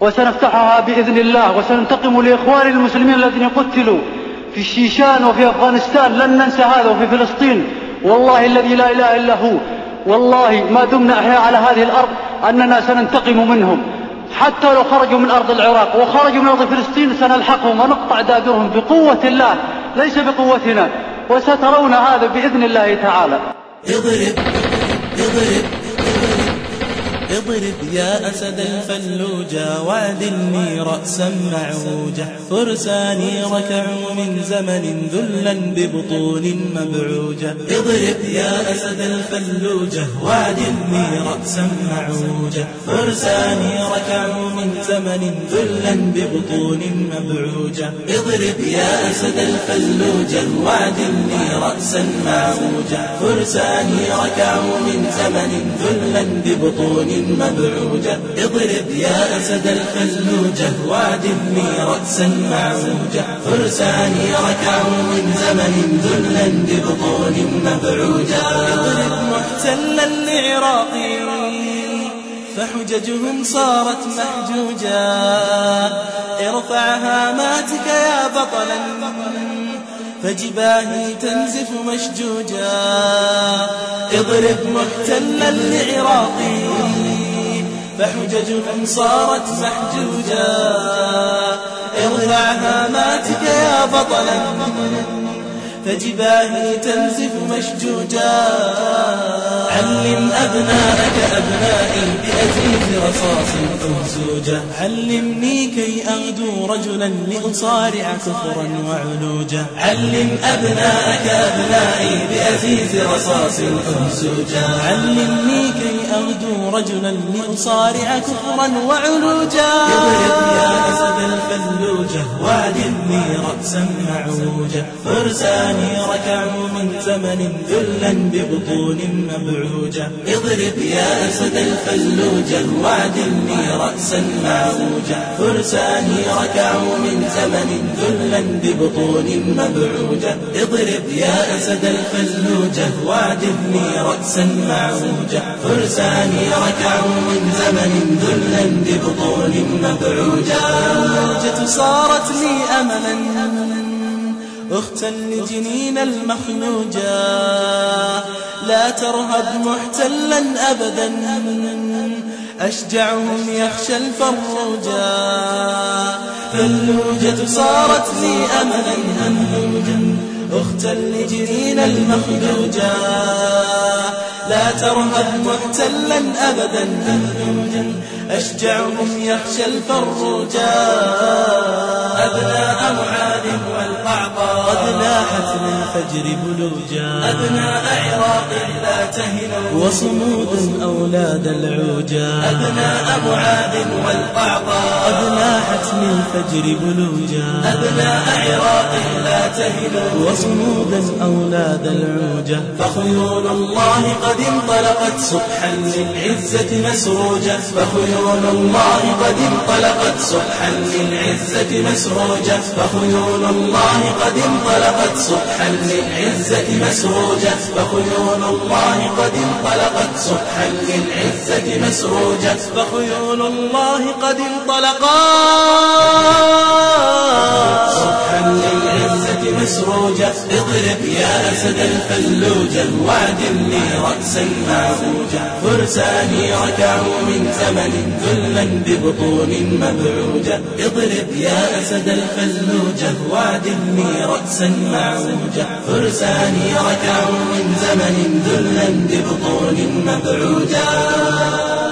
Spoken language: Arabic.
وسنفتحها بإذن الله وسننتقم لإخوان المسلمين الذين قتلوا في الشيشان وفي أفغانستان. لن ننسى هذا وفي فلسطين. والله الذي لا إله إلا هو. والله ما دمنا أحياء على هذه الأرض أننا سننتقم منهم. حتى لو خرجوا من أرض العراق وخرجوا من أرض فلسطين سنلحقهم ونقطع دابرهم بقوة الله ليس بقوتنا. وسترون هذا بإذن الله تعالى. اضرب اضرب اضرب يا أسد الفلوجة وعدلني رأسا معوجة فرساني ركعوا من زمن ذلا ببطون مبعوجة اضرب يا أسد الفلوجة وعدلني رأسا معوجة فرساني ركعوا من زمن ذلا ببطون مبعوجة اضرب يا أسد الفلوجة وعدلني رأسا معوجة فرساني ركعوا من زمن ذلا ببطون مبعوجة اضرب يا أسد الفلوجة وعدمني رأسا معوجة. فرساني ركعوا من زمن ذلا ببطون مبعوجة. اضرب محتلا لعراقي فحججهم صارت محجوجة ارفع هاماتك يا بطلا. فجباهي تنزف مشجوجا اضرب محتلا لعراقي. فحججهم صارت محجوجا. ارفع هاماتك يا بطلا. فجباهي تنزف مشجوجا. علم أبناءك أبنائي بأجيز رصاص أهزوجا علمني كي أغدو رجلا لأصارع كفرا وعلوجا. علم أبناءك أبنائي بأزيز رصاص أهزوجا علمني أغدو رجلا لأصارع كفرا وعلوجا. يا أسد الفلوجة وعدني رأسا معوجا. فرساني ركعوا من زمن ذلا ببطون مبعوجة اضرب يا أسد الفلوجة وعدني رأسا معوجة فرساني ركعوا من زمن ذلا ببطون مبعوجة اضرب يا أسد الفلوجة وعدني رأسا معوجة فرساني ركعوا من زمن ذلا ببطون مبعوجة الموجة صارت لي أملا. اختا لجنين المخنوجة. لا ترهب محتلا أبدا. أشجعهم يخشى الفروجا فاللوجة صارت لي أملا. هموجا أختا لجنين المخدوجا لا ترهب محتلا أبدا أشجعهم يخشى الفروجا أبناء معاذ والقعقاع قد لاحت للفجر بلوجا. أبناء عراق لا تهنوا وصمود أولاد العوجا. أبناء معاذ والقعقاع قد لاحت للفجر بلوجا. أبناء عراق وصمودا أولاد العوجة. فخيول الله قد انطلقت صبحا للعزة مسروجة. فخيول الله قد انطلقت صبحا للعزة مسروجة. فخيول الله قد انطلقت صبحا للعزة مسروجة. فخيول الله قد انطلقت صبحا للعزة مسروجة. فخيول الله قد انطلقت صبحا للعزة مسروجة اضرب يا أسد الفلوجة وعدلني رأسا معوجة فرساني ركعوا من زمن ذلا ببطون مبعوجة اضرب يا أسد الفلوجة وعدلني رأسا معوجة فرساني ركعوا من زمن ذلا ببطون مبعوجة